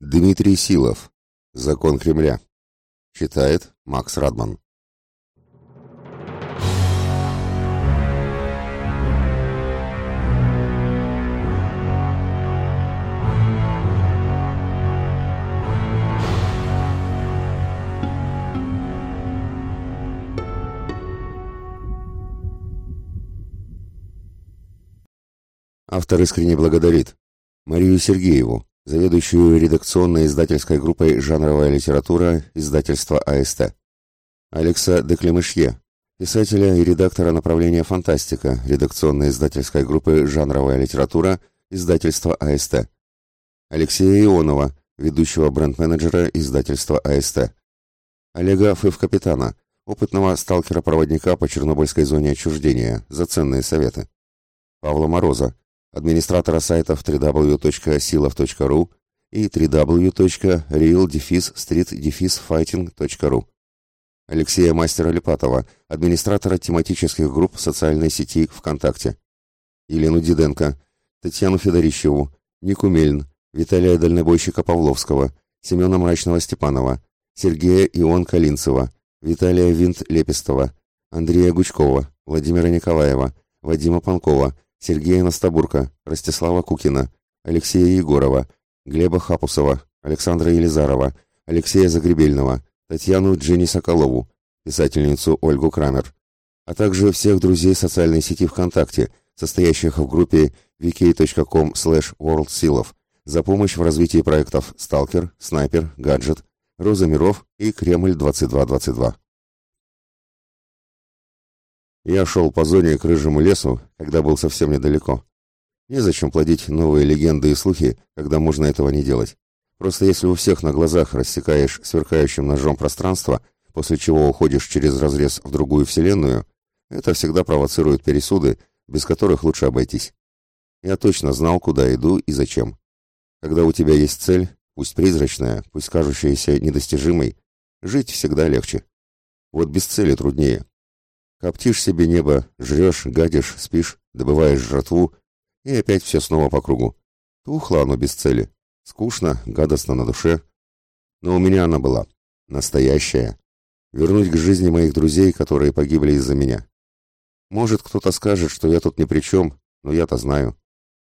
Дмитрий Силов. Закон Кремля. Читает Макс Радман. Автор искренне благодарит Марию Сергееву, заведующую редакционной издательской группой «Жанровая литература» издательства АСТ. Алекса Деклемышье, писателя и редактора направления «Фантастика» редакционной издательской группы «Жанровая литература» издательства АСТ. Алексея Ионова, ведущего бренд-менеджера издательства АСТ. Олега Фыв-капитана, опытного сталкера-проводника по Чернобыльской зоне отчуждения, за ценные советы. Павла Мороза, администратора сайтов www.silov.ru и www.real-street-fighting.ru Алексея Мастера Липатова, администратора тематических групп социальной сети ВКонтакте. Елену Диденко, Татьяну Федорищеву, Нику Мельн, Виталия Дальнобойщика Павловского, Семена Мрачного Степанова, Сергея Ион Калинцева, Виталия Винт Лепестова, Андрея Гучкова, Владимира Николаева, Вадима Панкова, Сергея Настабурка, Ростислава Кукина, Алексея Егорова, Глеба Хапусова, Александра Елизарова, Алексея Загребельного, Татьяну Джинни Соколову, писательницу Ольгу Крамер, а также всех друзей социальной сети ВКонтакте, состоящих в группе vk.com worldsilov за помощь в развитии проектов «Сталкер», «Снайпер», «Гаджет», «Роза миров» и «Кремль-2222». Я шел по зоне к рыжему лесу, когда был совсем недалеко. Незачем плодить новые легенды и слухи, когда можно этого не делать. Просто если у всех на глазах рассекаешь сверкающим ножом пространство, после чего уходишь через разрез в другую вселенную, это всегда провоцирует пересуды, без которых лучше обойтись. Я точно знал, куда иду и зачем. Когда у тебя есть цель, пусть призрачная, пусть кажущаяся недостижимой, жить всегда легче. Вот без цели труднее. Коптишь себе небо, жрешь, гадишь, спишь, добываешь жратву, и опять все снова по кругу. Тухло оно без цели. Скучно, гадостно на душе. Но у меня она была. Настоящая. Вернуть к жизни моих друзей, которые погибли из-за меня. Может, кто-то скажет, что я тут ни при чем, но я-то знаю.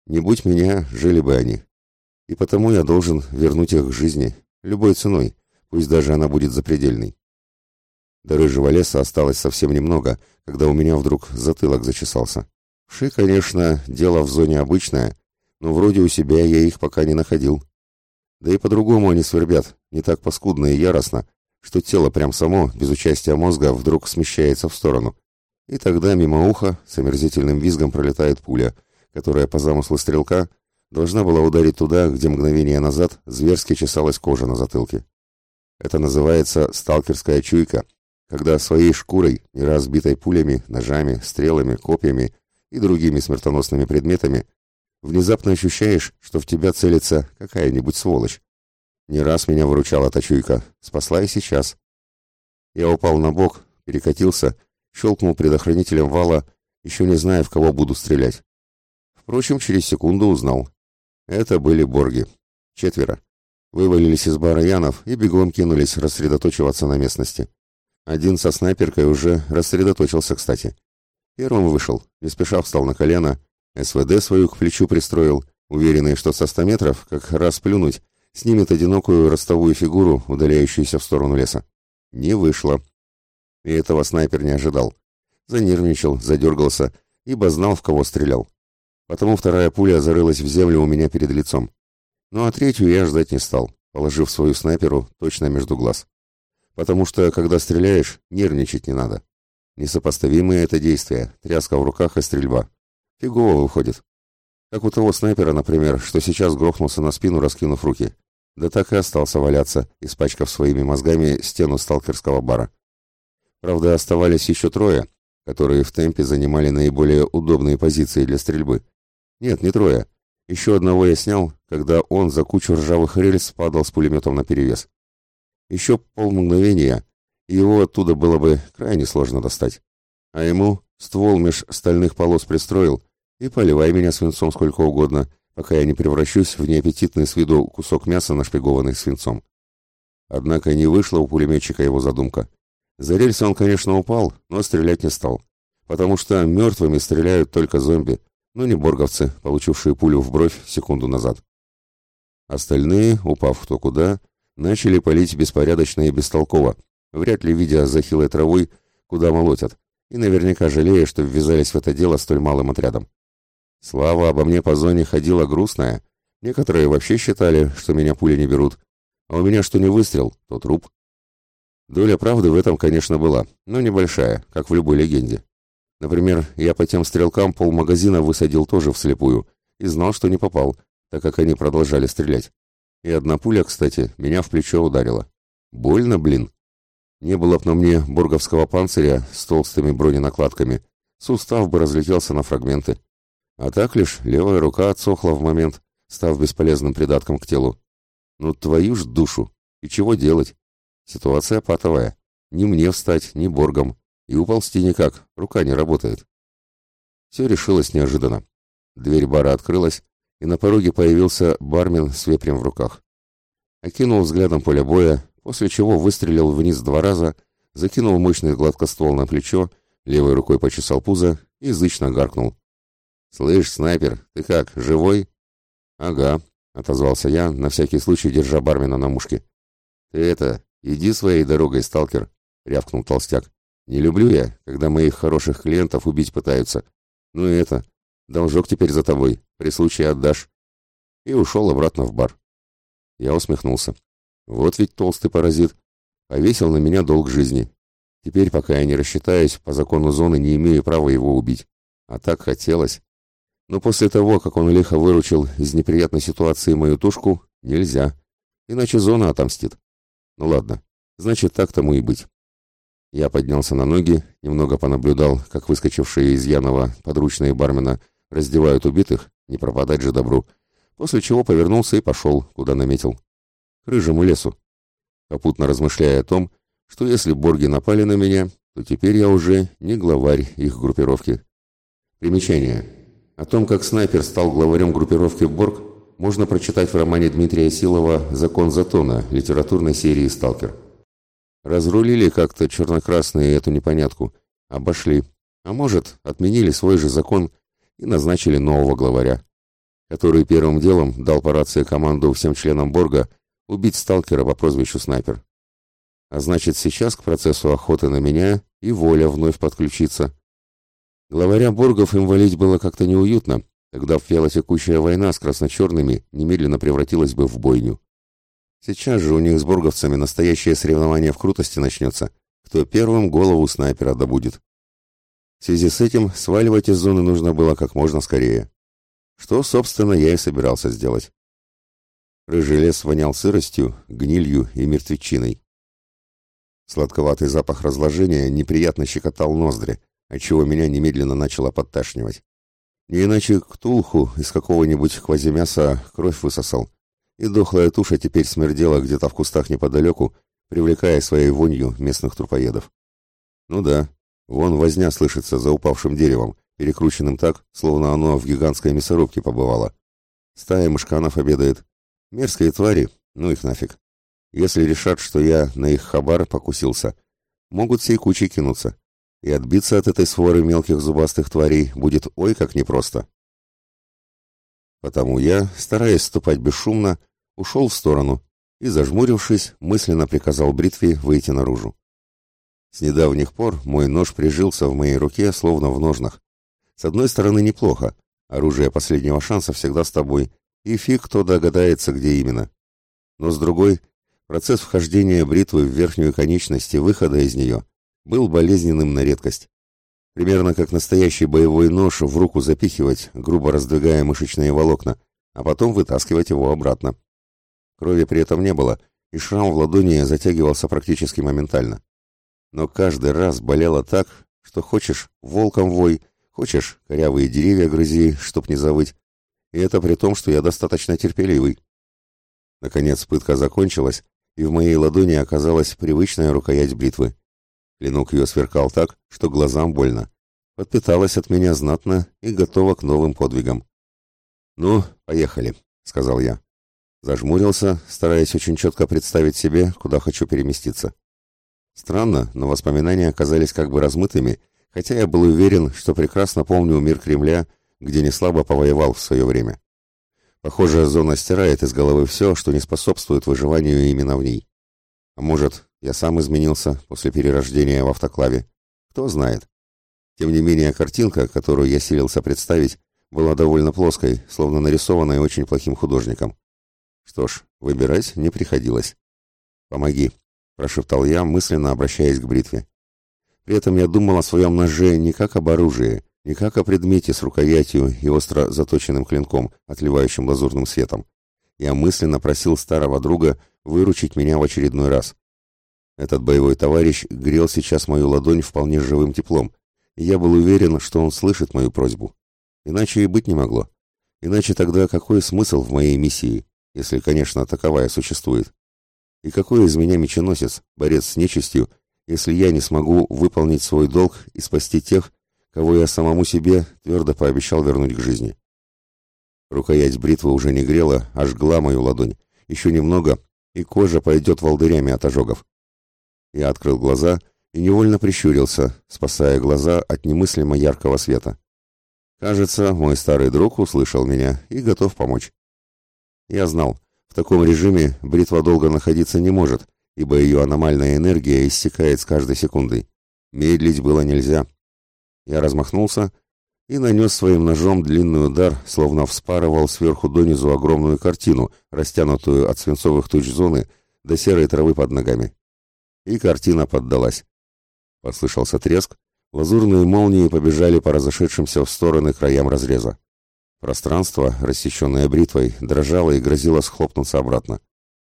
Не будь меня, жили бы они. И потому я должен вернуть их к жизни, любой ценой, пусть даже она будет запредельной. До рыжего леса осталось совсем немного, когда у меня вдруг затылок зачесался. Вши, конечно, дело в зоне обычное, но вроде у себя я их пока не находил. Да и по-другому они свербят, не так паскудно и яростно, что тело прям само, без участия мозга, вдруг смещается в сторону. И тогда мимо уха с омерзительным визгом пролетает пуля, которая по замыслу стрелка должна была ударить туда, где мгновение назад зверски чесалась кожа на затылке. Это называется сталкерская чуйка — когда своей шкурой, не разбитой пулями, ножами, стрелами, копьями и другими смертоносными предметами, внезапно ощущаешь, что в тебя целится какая-нибудь сволочь. Не раз меня выручала та чуйка, спасла и сейчас. Я упал на бок, перекатился, щелкнул предохранителем вала, еще не зная, в кого буду стрелять. Впрочем, через секунду узнал. Это были борги. Четверо. Вывалились из бара Янов и бегом кинулись рассредоточиваться на местности. Один со снайперкой уже рассредоточился, кстати. Первым вышел, не спеша встал на колено, СВД свою к плечу пристроил, уверенный, что со ста метров, как раз плюнуть, снимет одинокую ростовую фигуру, удаляющуюся в сторону леса. Не вышло. И этого снайпер не ожидал. Занервничал, задергался, ибо знал, в кого стрелял. Потому вторая пуля зарылась в землю у меня перед лицом. Ну а третью я ждать не стал, положив свою снайперу точно между глаз потому что, когда стреляешь, нервничать не надо. Несопоставимые это действия, тряска в руках и стрельба. Фигово выходит. Как у того снайпера, например, что сейчас грохнулся на спину, раскинув руки. Да так и остался валяться, испачкав своими мозгами стену сталкерского бара. Правда, оставались еще трое, которые в темпе занимали наиболее удобные позиции для стрельбы. Нет, не трое. Еще одного я снял, когда он за кучу ржавых рельс падал с пулеметом наперевес. Еще полмгновения, и его оттуда было бы крайне сложно достать. А ему ствол меж стальных полос пристроил, и поливай меня свинцом сколько угодно, пока я не превращусь в неаппетитный с виду кусок мяса, нашпигованный свинцом. Однако не вышла у пулеметчика его задумка. За рельсы он, конечно, упал, но стрелять не стал, потому что мертвыми стреляют только зомби, но не борговцы, получившие пулю в бровь секунду назад. Остальные, упав кто куда, начали палить беспорядочно и бестолково, вряд ли видя за хилой травой, куда молотят, и наверняка жалея, что ввязались в это дело столь малым отрядом. Слава обо мне по зоне ходила грустная, некоторые вообще считали, что меня пули не берут, а у меня что не выстрел, то труп. Доля правды в этом, конечно, была, но небольшая, как в любой легенде. Например, я по тем стрелкам полмагазина высадил тоже вслепую и знал, что не попал, так как они продолжали стрелять. И одна пуля, кстати, меня в плечо ударила. Больно, блин. Не было б на мне борговского панциря с толстыми броненакладками, сустав бы разлетелся на фрагменты. А так лишь левая рука отсохла в момент, став бесполезным придатком к телу. Ну твою ж душу! И чего делать? Ситуация патовая. Ни мне встать, ни боргом. И уползти никак, рука не работает. Все решилось неожиданно. Дверь бара открылась, и на пороге появился бармен с вепрем в руках. Окинул взглядом поле боя, после чего выстрелил вниз два раза, закинул мощный гладкоствол на плечо, левой рукой почесал пузо и зычно гаркнул. «Слышь, снайпер, ты как, живой?» «Ага», — отозвался я, на всякий случай держа бармена на мушке. «Ты это, иди своей дорогой, сталкер», — рявкнул толстяк. «Не люблю я, когда моих хороших клиентов убить пытаются. Ну и это, должок теперь за тобой, при случае отдашь». И ушел обратно в бар. Я усмехнулся. Вот ведь толстый паразит. Повесил на меня долг жизни. Теперь, пока я не рассчитаюсь, по закону зоны не имею права его убить. А так хотелось. Но после того, как он лихо выручил из неприятной ситуации мою тушку, нельзя. Иначе зона отомстит. Ну ладно, значит так тому и быть. Я поднялся на ноги, немного понаблюдал, как выскочившие из Янова подручные бармена раздевают убитых, не пропадать же добру, после чего повернулся и пошел, куда наметил. К рыжему лесу. Попутно размышляя о том, что если борги напали на меня, то теперь я уже не главарь их группировки. Примечание. О том, как снайпер стал главарем группировки «Борг», можно прочитать в романе Дмитрия Силова «Закон Затона» литературной серии «Сталкер». Разрулили как-то черно-красные эту непонятку, обошли, а может, отменили свой же закон и назначили нового главаря, который первым делом дал по рации команду всем членам Борга убить сталкера по прозвищу Снайпер. А значит, сейчас к процессу охоты на меня и воля вновь подключиться. Главаря Боргов им валить было как-то неуютно, тогда вялотекущая война с красно-черными немедленно превратилась бы в бойню. Сейчас же у них с борговцами настоящее соревнование в крутости начнется, кто первым голову снайпера добудет. В связи с этим сваливать из зоны нужно было как можно скорее. Что, собственно, я и собирался сделать. Рыжий лес вонял сыростью, гнилью и мертвечиной. Сладковатый запах разложения неприятно щекотал ноздри, отчего меня немедленно начало подташнивать. Не иначе ктулху из какого-нибудь квазимяса кровь высосал, и дохлая туша теперь смердела где-то в кустах неподалеку, привлекая своей вонью местных трупоедов. Ну да, вон возня слышится за упавшим деревом, перекрученным так, словно оно в гигантской мясорубке побывало. Стая мышканов обедает. Мерзкие твари, ну их нафиг. Если решат, что я на их хабар покусился, могут всей кучей кинуться и отбиться от этой своры мелких зубастых тварей будет ой как непросто. Потому я, стараясь ступать бесшумно, ушел в сторону и, зажмурившись, мысленно приказал бритве выйти наружу. С недавних пор мой нож прижился в моей руке, словно в ножнах. С одной стороны, неплохо. Оружие последнего шанса всегда с тобой, и фиг кто догадается, где именно. Но с другой, процесс вхождения бритвы в верхнюю конечность и выхода из нее был болезненным на редкость. Примерно как настоящий боевой нож в руку запихивать, грубо раздвигая мышечные волокна, а потом вытаскивать его обратно. Крови при этом не было, и шрам в ладони затягивался практически моментально. Но каждый раз болело так, что хочешь волком вой, хочешь корявые деревья грызи, чтоб не завыть. И это при том, что я достаточно терпеливый. Наконец пытка закончилась, и в моей ладони оказалась привычная рукоять бритвы. Клинок ее сверкал так, что глазам больно. Подпиталась от меня знатно и готова к новым подвигам. «Ну, поехали», — сказал я. Зажмурился, стараясь очень четко представить себе, куда хочу переместиться. Странно, но воспоминания оказались как бы размытыми, хотя я был уверен, что прекрасно помню мир Кремля, где не слабо повоевал в свое время. Похоже, зона стирает из головы все, что не способствует выживанию именно в ней. А может, я сам изменился после перерождения в автоклаве. Кто знает. Тем не менее, картинка, которую я силился представить, была довольно плоской, словно нарисованная очень плохим художником. Что ж, выбирать не приходилось. «Помоги», — прошептал я, мысленно обращаясь к бритве. При этом я думал о своем ноже не как об оружии, не как о предмете с рукоятью и остро заточенным клинком, отливающим лазурным светом. Я мысленно просил старого друга выручить меня в очередной раз. Этот боевой товарищ грел сейчас мою ладонь вполне живым теплом, и я был уверен, что он слышит мою просьбу. Иначе и быть не могло. Иначе тогда какой смысл в моей миссии, если, конечно, таковая существует? И какой из меня меченосец, борец с нечистью, если я не смогу выполнить свой долг и спасти тех, кого я самому себе твердо пообещал вернуть к жизни? Рукоять бритвы уже не грела, а жгла мою ладонь. Еще немного, и кожа пойдет волдырями от ожогов. Я открыл глаза и невольно прищурился, спасая глаза от немыслимо яркого света. Кажется, мой старый друг услышал меня и готов помочь. Я знал, в таком режиме бритва долго находиться не может, ибо ее аномальная энергия иссякает с каждой секундой. Медлить было нельзя. Я размахнулся и нанес своим ножом длинный удар, словно вспарывал сверху донизу огромную картину, растянутую от свинцовых туч зоны до серой травы под ногами и картина поддалась. Послышался треск, лазурные молнии побежали по разошедшимся в стороны краям разреза. Пространство, рассеченное бритвой, дрожало и грозило схлопнуться обратно.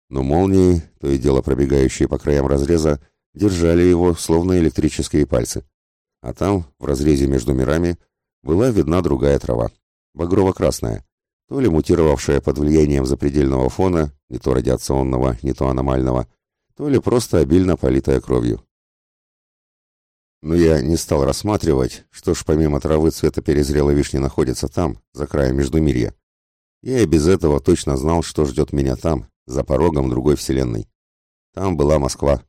Но молнии, то и дело пробегающие по краям разреза, держали его, словно электрические пальцы. А там, в разрезе между мирами, была видна другая трава, багрово-красная, то ли мутировавшая под влиянием запредельного фона, не то радиационного, не то аномального, то ли просто обильно политая кровью. Но я не стал рассматривать, что ж помимо травы цвета перезрелой вишни находится там, за краем Междумирья. Я и без этого точно знал, что ждет меня там, за порогом другой вселенной. Там была Москва.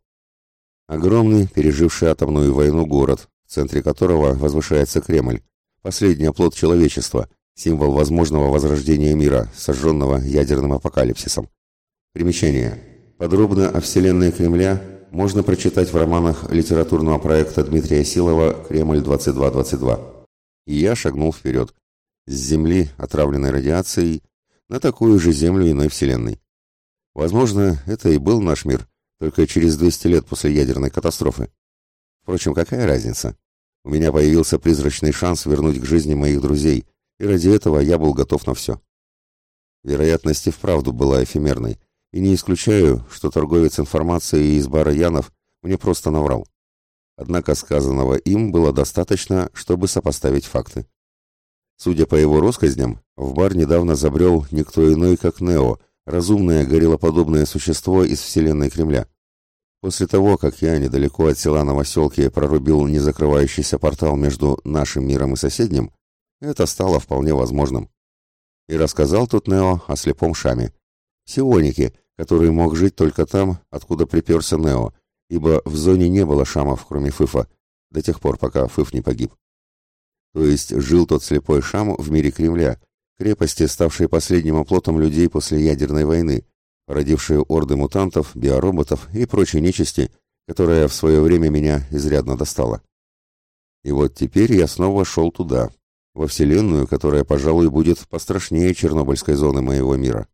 Огромный, переживший атомную войну город, в центре которого возвышается Кремль, последний оплот человечества, символ возможного возрождения мира, сожженного ядерным апокалипсисом. Примечание. Подробно о вселенной Кремля можно прочитать в романах литературного проекта Дмитрия Силова «Кремль-2222». И я шагнул вперед, с Земли, отравленной радиацией, на такую же Землю иной вселенной. Возможно, это и был наш мир, только через 200 лет после ядерной катастрофы. Впрочем, какая разница? У меня появился призрачный шанс вернуть к жизни моих друзей, и ради этого я был готов на все. Вероятность и вправду была эфемерной, и не исключаю, что торговец информацией из бара Янов мне просто наврал. Однако сказанного им было достаточно, чтобы сопоставить факты. Судя по его россказням, в бар недавно забрел никто иной, как Нео, разумное гориллоподобное существо из вселенной Кремля. После того, как я недалеко от села Новоселки прорубил незакрывающийся портал между нашим миром и соседним, это стало вполне возможным. И рассказал тут Нео о слепом Шаме, Сионике, который мог жить только там, откуда приперся Нео, ибо в зоне не было шамов, кроме Фыфа, до тех пор, пока Фыф не погиб. То есть жил тот слепой шам в мире Кремля, крепости, ставшей последним оплотом людей после ядерной войны, породившей орды мутантов, биороботов и прочей нечисти, которая в свое время меня изрядно достала. И вот теперь я снова шел туда, во Вселенную, которая, пожалуй, будет пострашнее Чернобыльской зоны моего мира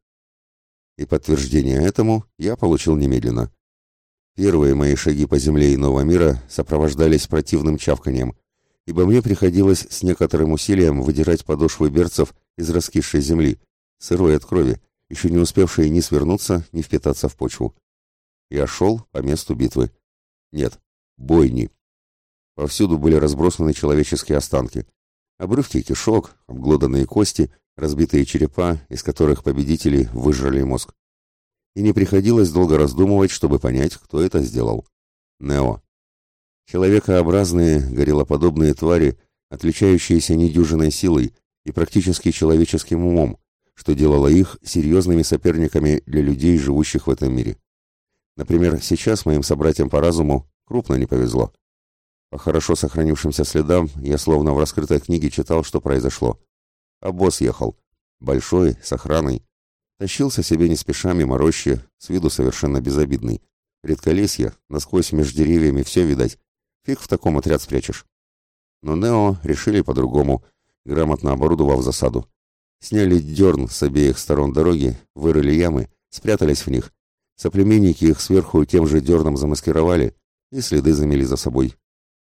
и подтверждение этому я получил немедленно. Первые мои шаги по земле иного мира сопровождались противным чавканием, ибо мне приходилось с некоторым усилием выдирать подошвы берцев из раскисшей земли, сырой от крови, еще не успевшие ни свернуться, ни впитаться в почву. Я шел по месту битвы. Нет, бойни. Повсюду были разбросаны человеческие останки. Обрывки кишок, обглоданные кости — разбитые черепа, из которых победители выжрали мозг. И не приходилось долго раздумывать, чтобы понять, кто это сделал. Нео. Человекообразные, гориллоподобные твари, отличающиеся недюжиной силой и практически человеческим умом, что делало их серьезными соперниками для людей, живущих в этом мире. Например, сейчас моим собратьям по разуму крупно не повезло. По хорошо сохранившимся следам я словно в раскрытой книге читал, что произошло. Босс ехал. Большой, с охраной. Тащился себе не спеша мимо рощи, с виду совершенно безобидный. Редколесье, насквозь между деревьями все видать. Фиг в таком отряд спрячешь. Но Нео решили по-другому, грамотно оборудовав засаду. Сняли дерн с обеих сторон дороги, вырыли ямы, спрятались в них. Соплеменники их сверху тем же дерном замаскировали и следы замели за собой.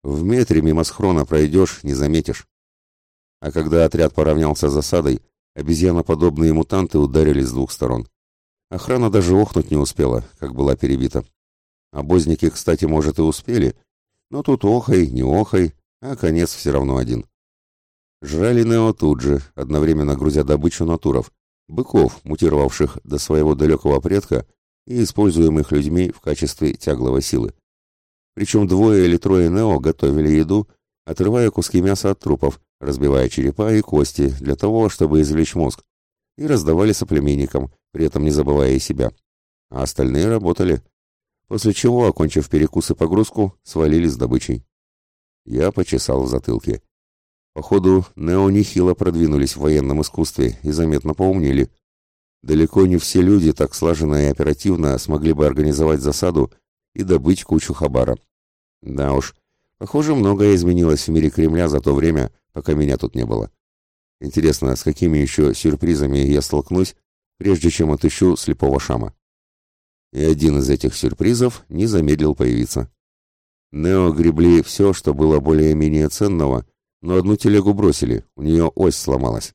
В метре мимо схрона пройдешь, не заметишь. А когда отряд поравнялся с засадой, обезьяноподобные мутанты ударили с двух сторон. Охрана даже охнуть не успела, как была перебита. Обозники, кстати, может, и успели, но тут охай, не охай, а конец все равно один. Жрали Нео тут же, одновременно грузя добычу натуров, быков, мутировавших до своего далекого предка и используемых людьми в качестве тягловой силы. Причем двое или трое Нео готовили еду, отрывая куски мяса от трупов, разбивая черепа и кости для того, чтобы извлечь мозг, и раздавали соплеменникам, при этом не забывая и себя. А остальные работали. После чего, окончив перекус и погрузку, свалили с добычей. Я почесал в затылке. Походу, Нео нехило продвинулись в военном искусстве и заметно поумнели. Далеко не все люди так слаженно и оперативно смогли бы организовать засаду и добыть кучу хабара. Да уж, похоже, многое изменилось в мире Кремля за то время, пока меня тут не было. Интересно, с какими еще сюрпризами я столкнусь, прежде чем отыщу слепого Шама. И один из этих сюрпризов не замедлил появиться. Нео гребли все, что было более-менее ценного, но одну телегу бросили, у нее ось сломалась.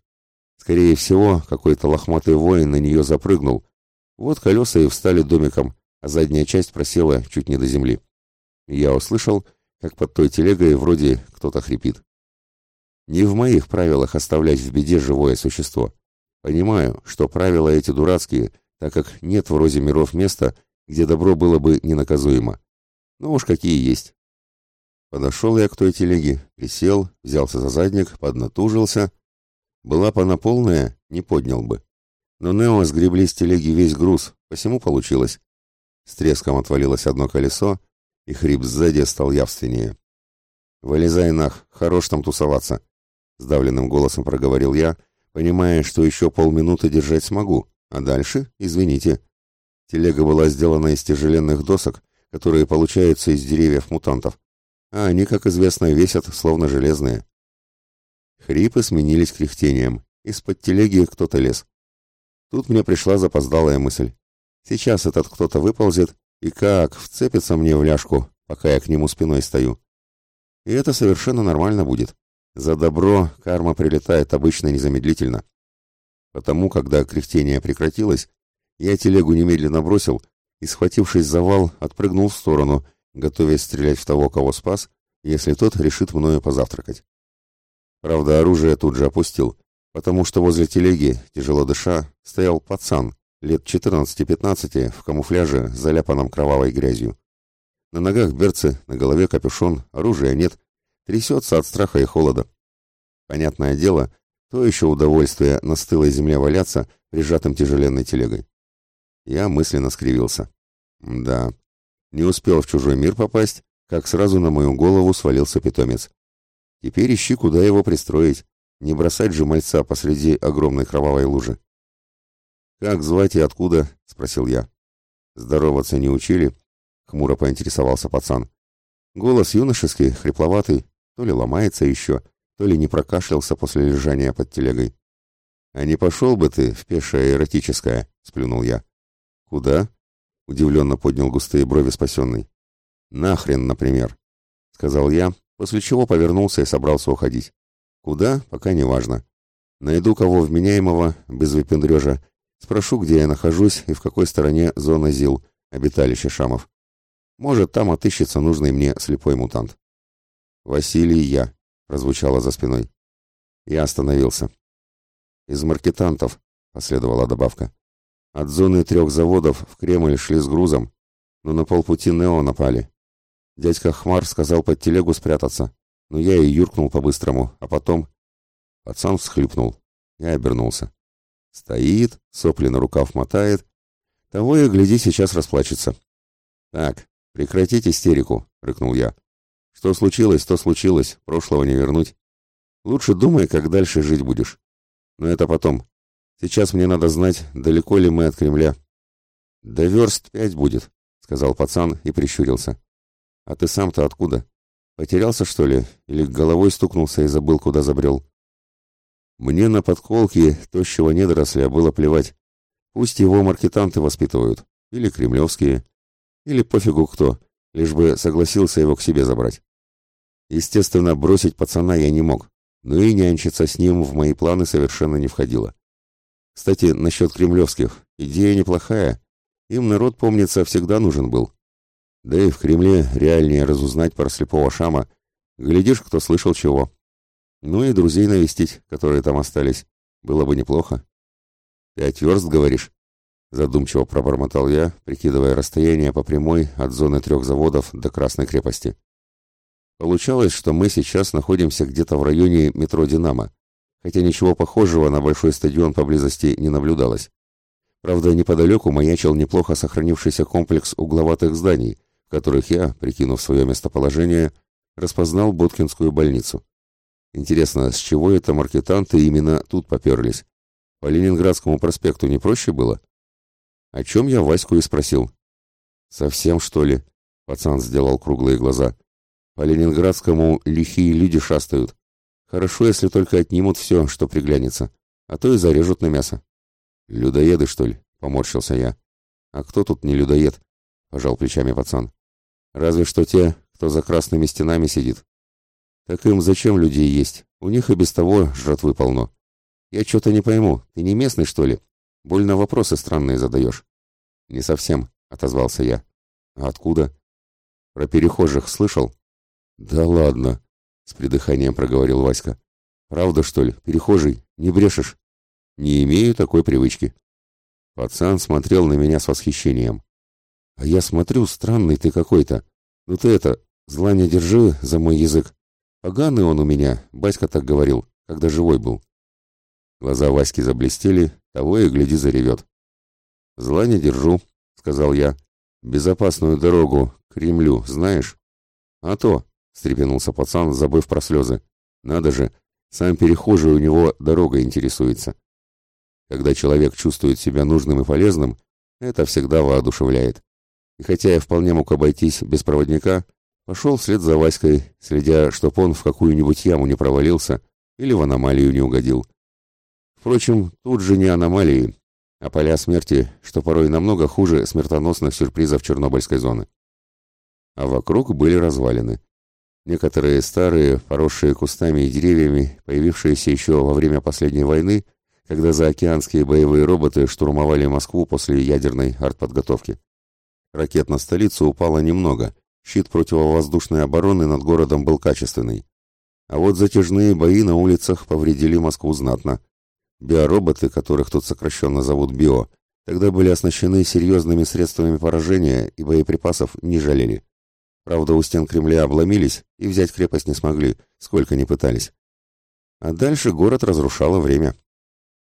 Скорее всего, какой-то лохматый воин на нее запрыгнул. Вот колеса и встали домиком, а задняя часть просела чуть не до земли. я услышал, как под той телегой вроде кто-то хрипит. Не в моих правилах оставлять в беде живое существо. Понимаю, что правила эти дурацкие, так как нет в розе миров места, где добро было бы ненаказуемо. Ну уж какие есть. Подошел я к той телеге, присел, взялся за задник, поднатужился. Была бы она полная, не поднял бы. Но Нео сгребли с телеги весь груз, посему получилось. С треском отвалилось одно колесо, и хрип сзади стал явственнее. «Вылезай нах, хорош там тусоваться!» Сдавленным голосом проговорил я, понимая, что еще полминуты держать смогу, а дальше, извините. Телега была сделана из тяжеленных досок, которые получаются из деревьев мутантов, а они, как известно, весят, словно железные. Хрипы сменились кряхтением. Из-под телеги кто-то лез. Тут мне пришла запоздалая мысль. Сейчас этот кто-то выползет и как вцепится мне в ляжку, пока я к нему спиной стою. И это совершенно нормально будет. За добро карма прилетает обычно незамедлительно. Потому, когда кряхтение прекратилось, я телегу немедленно бросил и, схватившись за вал, отпрыгнул в сторону, готовясь стрелять в того, кого спас, если тот решит мною позавтракать. Правда, оружие тут же опустил, потому что возле телеги, тяжело дыша, стоял пацан, лет 14-15 в камуфляже, заляпанном кровавой грязью. На ногах берцы, на голове капюшон, оружия нет, трясется от страха и холода. Понятное дело, то еще удовольствие на стылой земле валяться, прижатым тяжеленной телегой. Я мысленно скривился. Да, не успел в чужой мир попасть, как сразу на мою голову свалился питомец. Теперь ищи, куда его пристроить. Не бросать же мальца посреди огромной кровавой лужи. «Как звать и откуда?» — спросил я. «Здороваться не учили?» — хмуро поинтересовался пацан. Голос юношеский, хрипловатый, то ли ломается еще, то ли не прокашлялся после лежания под телегой. «А не пошел бы ты в пешее эротическое?» — сплюнул я. «Куда?» — удивленно поднял густые брови спасенный. «Нахрен, например», — сказал я, после чего повернулся и собрался уходить. «Куда? Пока не важно. Найду кого вменяемого, без выпендрежа, Спрошу, где я нахожусь и в какой стороне зона ЗИЛ, обиталище Шамов. Может, там отыщется нужный мне слепой мутант. «Василий я», — прозвучало за спиной. Я остановился. «Из маркетантов», — последовала добавка. «От зоны трех заводов в Кремль шли с грузом, но на полпути Нео напали. Дядька Хмар сказал под телегу спрятаться, но я и юркнул по-быстрому, а потом...» Пацан всхлюпнул. Я обернулся. Стоит, сопли на рукав мотает. Того и гляди, сейчас расплачется. Так, прекратить истерику, рыкнул я. Что случилось, то случилось, прошлого не вернуть. Лучше думай, как дальше жить будешь. Но это потом. Сейчас мне надо знать, далеко ли мы от Кремля. Да верст пять будет, сказал пацан и прищурился. А ты сам-то откуда? Потерялся, что ли? Или головой стукнулся и забыл, куда забрел? Мне на подколке тощего недоросля было плевать. Пусть его маркетанты воспитывают, или кремлевские, или пофигу кто, лишь бы согласился его к себе забрать. Естественно, бросить пацана я не мог, но и нянчиться с ним в мои планы совершенно не входило. Кстати, насчет кремлевских, идея неплохая. Им народ, помнится, всегда нужен был. Да и в Кремле реальнее разузнать про слепого Шама. Глядишь, кто слышал чего. Ну и друзей навестить, которые там остались. Было бы неплохо. «Пять верст, говоришь?» Задумчиво пробормотал я, прикидывая расстояние по прямой от зоны трех заводов до Красной крепости. Получалось, что мы сейчас находимся где-то в районе метро «Динамо», хотя ничего похожего на большой стадион поблизости не наблюдалось. Правда, неподалеку маячил неплохо сохранившийся комплекс угловатых зданий, в которых я, прикинув свое местоположение, распознал Боткинскую больницу. Интересно, с чего это маркетанты именно тут поперлись? По Ленинградскому проспекту не проще было? О чем я Ваську и спросил. «Совсем, что ли?» Пацан сделал круглые глаза. «По Ленинградскому лихие люди шастают. Хорошо, если только отнимут все, что приглянется, а то и зарежут на мясо». «Людоеды, что ли?» — поморщился я. «А кто тут не людоед?» — пожал плечами пацан. «Разве что те, кто за красными стенами сидит. Так им зачем людей есть? У них и без того жратвы полно. Я что-то не пойму, ты не местный, что ли? Больно вопросы странные задаешь. Не совсем, отозвался я. А откуда? Про перехожих слышал? Да ладно, с придыханием проговорил Васька. Правда, что ли? Перехожий, не брешешь? Не имею такой привычки. Пацан смотрел на меня с восхищением. А я смотрю, странный ты какой-то. Ну ты это, зла не держи за мой язык. Поганый он у меня, батька так говорил, когда живой был. Глаза Васьки заблестели, того и гляди заревет. «Зла не держу», — сказал я. «Безопасную дорогу к Кремлю знаешь?» «А то», — встрепенулся пацан, забыв про слезы. «Надо же, сам перехожий у него дорога интересуется». Когда человек чувствует себя нужным и полезным, это всегда воодушевляет. И хотя я вполне мог обойтись без проводника, Пошел вслед за Васькой, следя, чтоб он в какую-нибудь яму не провалился или в аномалию не угодил. Впрочем, тут же не аномалии, а поля смерти, что порой намного хуже смертоносных сюрпризов Чернобыльской зоны. А вокруг были развалины. Некоторые старые, поросшие кустами и деревьями, появившиеся еще во время последней войны, когда заокеанские боевые роботы штурмовали Москву после ядерной артподготовки. Ракет на столицу упало немного – Щит противовоздушной обороны над городом был качественный. А вот затяжные бои на улицах повредили Москву знатно. Биороботы, которых тут сокращенно зовут БИО, тогда были оснащены серьезными средствами поражения и боеприпасов не жалели. Правда, у стен Кремля обломились и взять крепость не смогли, сколько ни пытались. А дальше город разрушало время.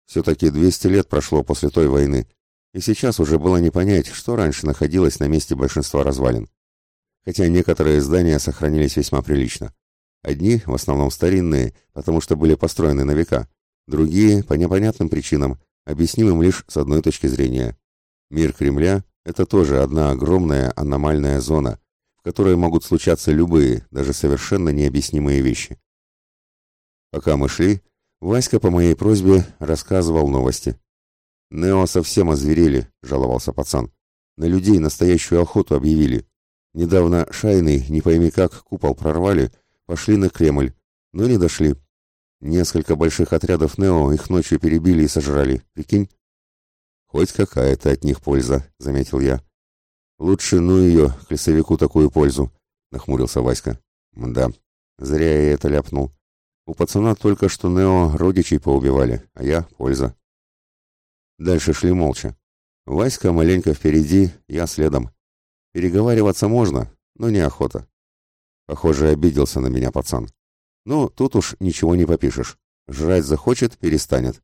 Все-таки 200 лет прошло после той войны, и сейчас уже было не понять, что раньше находилось на месте большинства развалин хотя некоторые здания сохранились весьма прилично. Одни, в основном старинные, потому что были построены на века, другие, по непонятным причинам, объяснимым лишь с одной точки зрения. Мир Кремля – это тоже одна огромная аномальная зона, в которой могут случаться любые, даже совершенно необъяснимые вещи. Пока мы шли, Васька по моей просьбе рассказывал новости. «Нео совсем озверели», – жаловался пацан. «На людей настоящую охоту объявили. Недавно шайный, не пойми как, купол прорвали, пошли на Кремль, но не дошли. Несколько больших отрядов Нео их ночью перебили и сожрали, прикинь? Хоть какая-то от них польза, заметил я. Лучше ну ее, к такую пользу, нахмурился Васька. Да, зря я это ляпнул. У пацана только что Нео родичей поубивали, а я — польза. Дальше шли молча. Васька маленько впереди, я следом. Переговариваться можно, но неохота. Похоже, обиделся на меня пацан. Ну, тут уж ничего не попишешь. Жрать захочет, перестанет.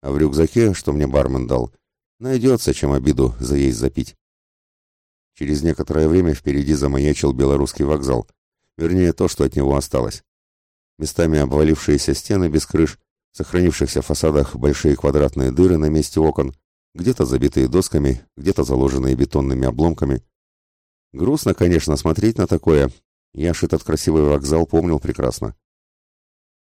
А в рюкзаке, что мне бармен дал, найдется, чем обиду заесть запить. Через некоторое время впереди замаячил белорусский вокзал, вернее то, что от него осталось. Местами обвалившиеся стены без крыш, в сохранившихся фасадах большие квадратные дыры на месте окон, где-то забитые досками, где-то заложенные бетонными обломками. Грустно, конечно, смотреть на такое. Я ж этот красивый вокзал помнил прекрасно.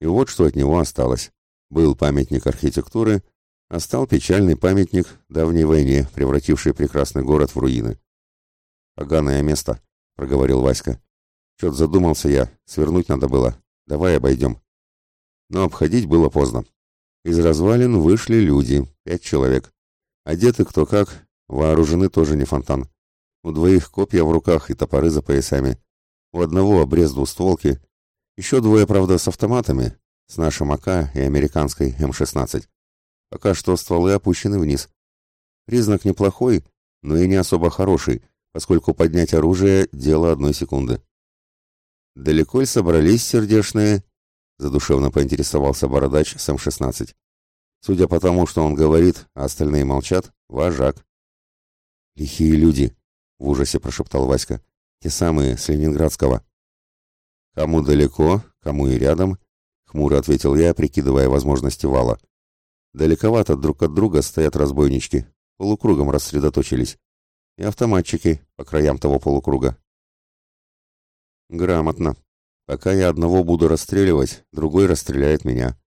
И вот что от него осталось. Был памятник архитектуры, а стал печальный памятник давней войне, превративший прекрасный город в руины. «Поганое место», — проговорил Васька. «Чё-то задумался я, свернуть надо было. Давай обойдем». Но обходить было поздно. Из развалин вышли люди, пять человек. Одеты кто как, вооружены тоже не фонтан. У двоих копья в руках и топоры за поясами. У одного обрез двустволки. Еще двое, правда, с автоматами, с нашим АК и американской М-16. Пока что стволы опущены вниз. Признак неплохой, но и не особо хороший, поскольку поднять оружие – дело одной секунды. «Далеко ли собрались сердешные?» – задушевно поинтересовался бородач с М-16. Судя по тому, что он говорит, а остальные молчат, вожак. «Лихие люди!» — в ужасе прошептал Васька. «Те самые, с Ленинградского». «Кому далеко, кому и рядом», — хмуро ответил я, прикидывая возможности вала. «Далековато друг от друга стоят разбойнички, полукругом рассредоточились. И автоматчики по краям того полукруга». «Грамотно. Пока я одного буду расстреливать, другой расстреляет меня.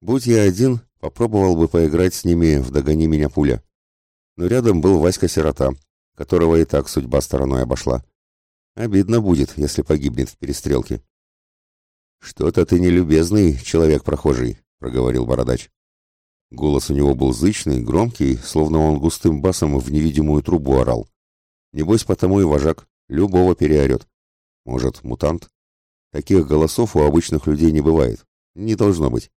Будь я один, Попробовал бы поиграть с ними в «Догони меня, пуля». Но рядом был Васька-сирота, которого и так судьба стороной обошла. Обидно будет, если погибнет в перестрелке. «Что-то ты нелюбезный, человек прохожий», — проговорил бородач. Голос у него был зычный, громкий, словно он густым басом в невидимую трубу орал. Небось, потому и вожак, любого переорет. Может, мутант? Таких голосов у обычных людей не бывает. Не должно быть.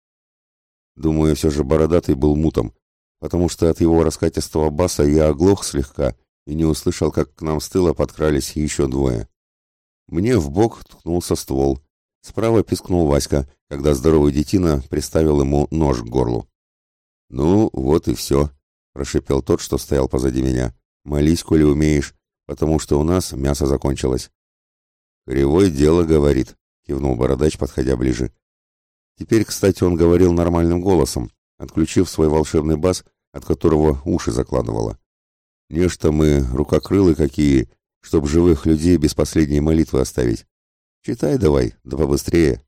Думаю, все же Бородатый был мутом, потому что от его раскатистого баса я оглох слегка и не услышал, как к нам с тыла подкрались еще двое. Мне в бок ткнулся ствол. Справа пискнул Васька, когда здоровый детина приставил ему нож к горлу. «Ну, вот и все», — прошипел тот, что стоял позади меня. «Молись, коли умеешь, потому что у нас мясо закончилось». «Кривой дело говорит», — кивнул бородач, подходя ближе. Теперь, кстати, он говорил нормальным голосом, отключив свой волшебный бас, от которого уши закладывало. Нечто мы рукокрылы какие, чтоб живых людей без последней молитвы оставить. Читай давай, да побыстрее.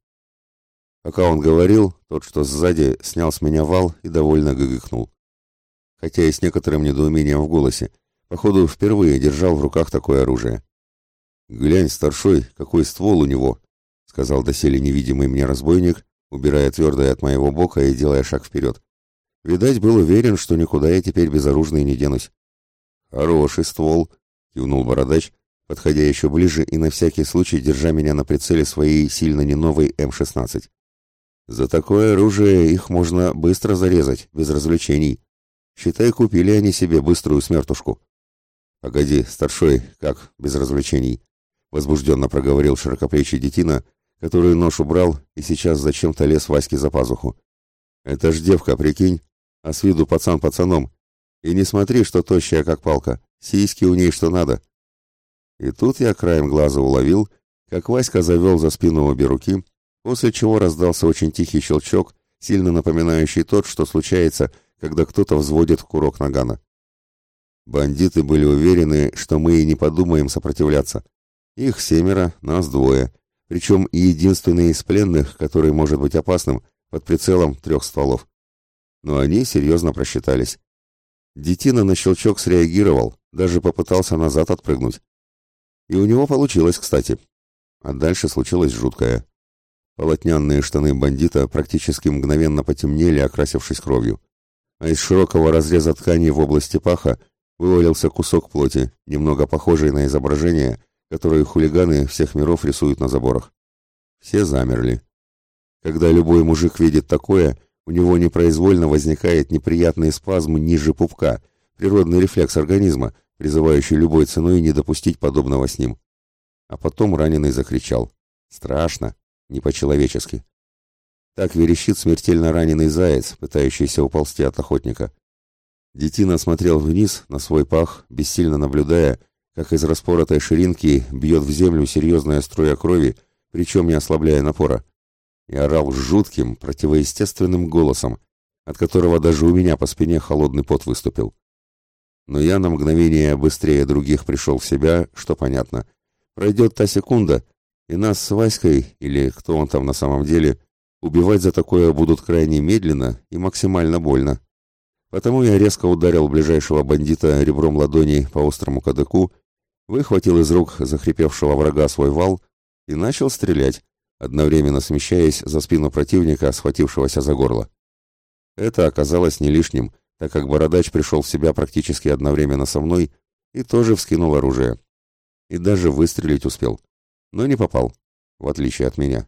Пока он говорил, тот, что сзади, снял с меня вал и довольно гыгыкнул. Хотя и с некоторым недоумением в голосе. Походу, впервые держал в руках такое оружие. «Глянь, старшой, какой ствол у него!» — сказал доселе невидимый мне разбойник убирая твердое от моего бока и делая шаг вперед. Видать, был уверен, что никуда я теперь безоружный не денусь. «Хороший ствол», — кивнул бородач, подходя еще ближе и на всякий случай держа меня на прицеле своей сильно не новой М-16. «За такое оружие их можно быстро зарезать, без развлечений. Считай, купили они себе быструю смертушку». «Погоди, старшой, как без развлечений?» — возбужденно проговорил широкоплечий детина, который нож убрал и сейчас зачем-то лез Ваське за пазуху. «Это ж девка, прикинь, а с виду пацан пацаном. И не смотри, что тощая, как палка, сиськи у ней что надо». И тут я краем глаза уловил, как Васька завел за спину обе руки, после чего раздался очень тихий щелчок, сильно напоминающий тот, что случается, когда кто-то взводит курок нагана. Бандиты были уверены, что мы и не подумаем сопротивляться. Их семеро, нас двое, причем и единственный из пленных, который может быть опасным, под прицелом трех стволов. Но они серьезно просчитались. Детина на щелчок среагировал, даже попытался назад отпрыгнуть. И у него получилось, кстати. А дальше случилось жуткое. Полотнянные штаны бандита практически мгновенно потемнели, окрасившись кровью. А из широкого разреза ткани в области паха вывалился кусок плоти, немного похожий на изображение, которые хулиганы всех миров рисуют на заборах. Все замерли. Когда любой мужик видит такое, у него непроизвольно возникает неприятный спазм ниже пупка, природный рефлекс организма, призывающий любой ценой не допустить подобного с ним. А потом раненый закричал. Страшно, не по-человечески. Так верещит смертельно раненый заяц, пытающийся уползти от охотника. Детина смотрел вниз на свой пах, бессильно наблюдая, как из распоротой ширинки бьет в землю серьезная струя крови, причем не ослабляя напора, и орал жутким, противоестественным голосом, от которого даже у меня по спине холодный пот выступил. Но я на мгновение быстрее других пришел в себя, что понятно. Пройдет та секунда, и нас с Васькой, или кто он там на самом деле, убивать за такое будут крайне медленно и максимально больно. Потому я резко ударил ближайшего бандита ребром ладони по острому кадыку, выхватил из рук захрипевшего врага свой вал и начал стрелять, одновременно смещаясь за спину противника, схватившегося за горло. Это оказалось не лишним, так как бородач пришел в себя практически одновременно со мной и тоже вскинул оружие. И даже выстрелить успел. Но не попал, в отличие от меня.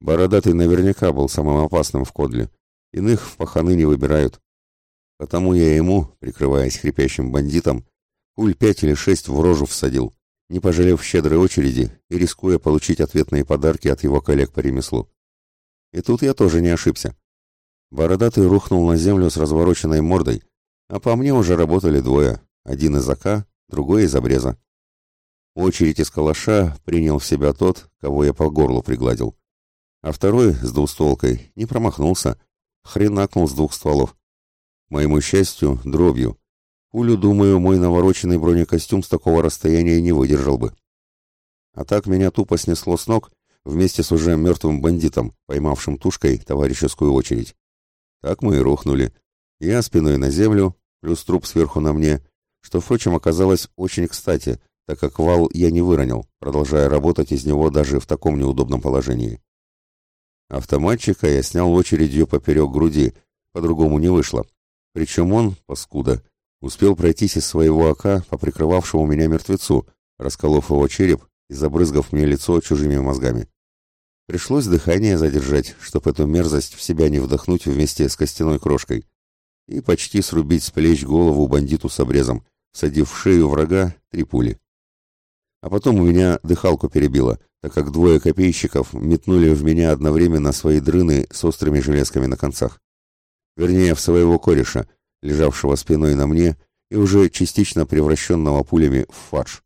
Бородатый наверняка был самым опасным в Кодле. Иных в паханы не выбирают. Потому я ему, прикрываясь хрипящим бандитом, пуль пять или шесть в рожу всадил, не пожалев щедрой очереди и рискуя получить ответные подарки от его коллег по ремеслу. И тут я тоже не ошибся. Бородатый рухнул на землю с развороченной мордой, а по мне уже работали двое, один из ока, другой из обреза. Очередь из калаша принял в себя тот, кого я по горлу пригладил. А второй, с двустволкой, не промахнулся, хренакнул с двух стволов моему счастью, дробью. Пулю, думаю, мой навороченный бронекостюм с такого расстояния не выдержал бы. А так меня тупо снесло с ног вместе с уже мертвым бандитом, поймавшим тушкой товарищескую очередь. Так мы и рухнули. Я спиной на землю, плюс труп сверху на мне, что, впрочем, оказалось очень кстати, так как вал я не выронил, продолжая работать из него даже в таком неудобном положении. Автоматчика я снял очередью поперек груди, по-другому не вышло. Причем он, паскуда, успел пройтись из своего ока по прикрывавшему меня мертвецу, расколов его череп и забрызгав мне лицо чужими мозгами. Пришлось дыхание задержать, чтобы эту мерзость в себя не вдохнуть вместе с костяной крошкой, и почти срубить с плеч голову бандиту с обрезом, садив в шею врага три пули. А потом у меня дыхалку перебило, так как двое копейщиков метнули в меня одновременно свои дрыны с острыми железками на концах вернее, в своего кореша, лежавшего спиной на мне и уже частично превращенного пулями в фарш.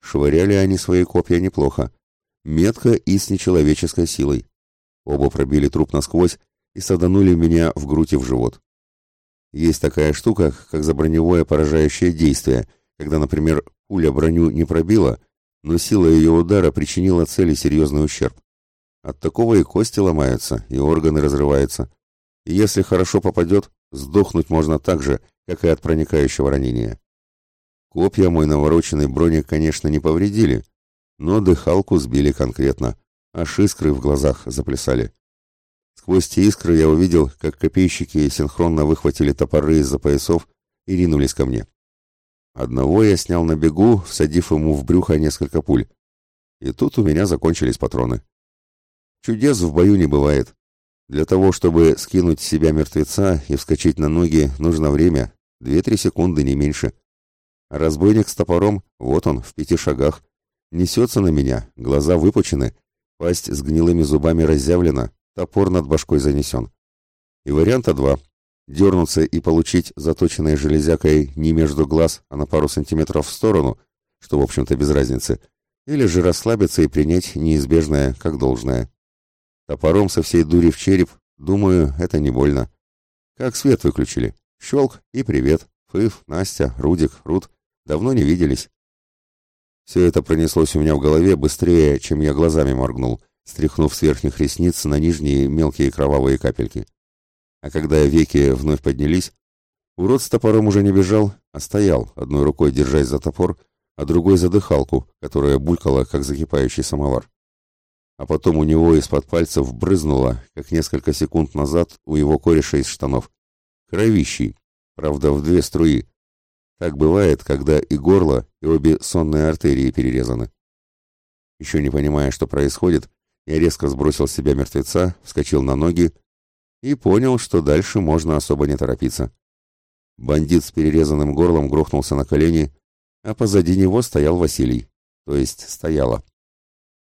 Швыряли они свои копья неплохо, метко и с нечеловеческой силой. Оба пробили труп насквозь и саданули меня в грудь и в живот. Есть такая штука, как заброневое поражающее действие, когда, например, пуля броню не пробила, но сила ее удара причинила цели серьезный ущерб. От такого и кости ломаются, и органы разрываются и если хорошо попадет, сдохнуть можно так же, как и от проникающего ранения. Копья мой навороченный броник, конечно, не повредили, но дыхалку сбили конкретно, аж искры в глазах заплясали. Сквозь те искры я увидел, как копейщики синхронно выхватили топоры из-за поясов и ринулись ко мне. Одного я снял на бегу, всадив ему в брюхо несколько пуль. И тут у меня закончились патроны. Чудес в бою не бывает. Для того, чтобы скинуть с себя мертвеца и вскочить на ноги, нужно время, две-три секунды, не меньше. Разбойник с топором, вот он, в пяти шагах, несется на меня, глаза выпучены, пасть с гнилыми зубами разъявлена, топор над башкой занесен. И варианта два. Дернуться и получить заточенной железякой не между глаз, а на пару сантиметров в сторону, что, в общем-то, без разницы, или же расслабиться и принять неизбежное, как должное. Топором со всей дури в череп, думаю, это не больно. Как свет выключили. Щелк и привет. Фыф, Настя, Рудик, Рут. Давно не виделись. Все это пронеслось у меня в голове быстрее, чем я глазами моргнул, стряхнув с верхних ресниц на нижние мелкие кровавые капельки. А когда веки вновь поднялись, урод с топором уже не бежал, а стоял, одной рукой держась за топор, а другой за дыхалку, которая булькала, как закипающий самовар а потом у него из-под пальцев брызнуло, как несколько секунд назад у его кореша из штанов. Кровищий, правда, в две струи. Так бывает, когда и горло, и обе сонные артерии перерезаны. Еще не понимая, что происходит, я резко сбросил с себя мертвеца, вскочил на ноги и понял, что дальше можно особо не торопиться. Бандит с перерезанным горлом грохнулся на колени, а позади него стоял Василий, то есть стояла.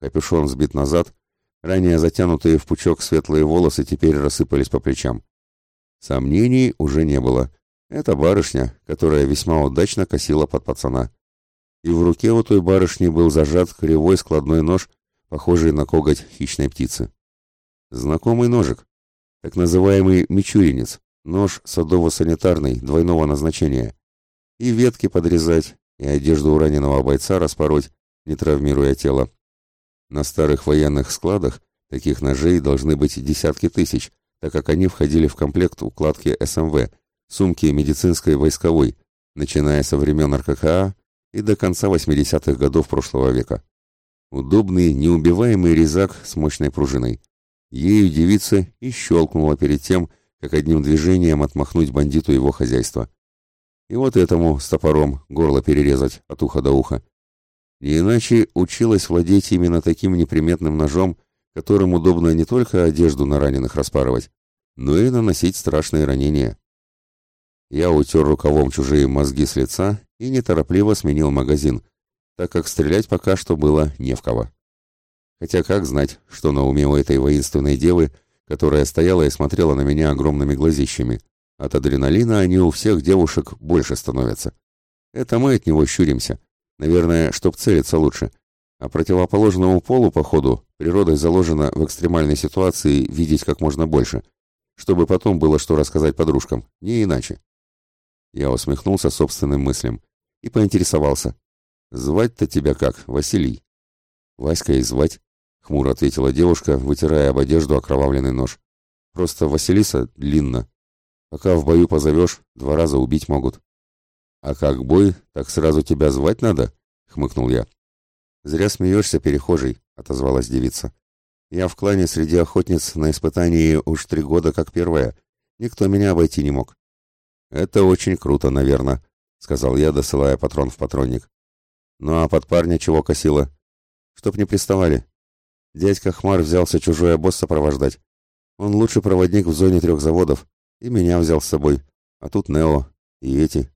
Капюшон сбит назад, Ранее затянутые в пучок светлые волосы теперь рассыпались по плечам. Сомнений уже не было. Это барышня, которая весьма удачно косила под пацана. И в руке у той барышни был зажат кривой складной нож, похожий на коготь хищной птицы. Знакомый ножик, так называемый мичуринец, нож садово-санитарный двойного назначения. И ветки подрезать, и одежду у раненого бойца распороть, не травмируя тело. На старых военных складах таких ножей должны быть десятки тысяч, так как они входили в комплект укладки СМВ, сумки медицинской войсковой, начиная со времен РККА и до конца 80-х годов прошлого века. Удобный, неубиваемый резак с мощной пружиной. Ею девица и щелкнула перед тем, как одним движением отмахнуть бандиту его хозяйство. И вот этому с топором горло перерезать от уха до уха. Не иначе училась владеть именно таким неприметным ножом, которым удобно не только одежду на раненых распарывать, но и наносить страшные ранения. Я утер рукавом чужие мозги с лица и неторопливо сменил магазин, так как стрелять пока что было не в кого. Хотя как знать, что на уме у этой воинственной девы, которая стояла и смотрела на меня огромными глазищами. От адреналина они у всех девушек больше становятся. Это мы от него щуримся. Наверное, чтоб целиться лучше. А противоположному полу, походу, природой заложено в экстремальной ситуации видеть как можно больше, чтобы потом было что рассказать подружкам, не иначе. Я усмехнулся собственным мыслям и поинтересовался. «Звать-то тебя как, Василий?» «Васька и звать», — хмуро ответила девушка, вытирая об одежду окровавленный нож. «Просто Василиса длинно. Пока в бою позовешь, два раза убить могут». «А как бой, так сразу тебя звать надо?» — хмыкнул я. «Зря смеешься, перехожий», — отозвалась девица. «Я в клане среди охотниц на испытании уж три года как первая. Никто меня обойти не мог». «Это очень круто, наверное», — сказал я, досылая патрон в патронник. «Ну а под парня чего косило?» «Чтоб не приставали». Дядька Хмар взялся чужой обоз сопровождать. Он лучший проводник в зоне трех заводов, и меня взял с собой. А тут Нео, и эти.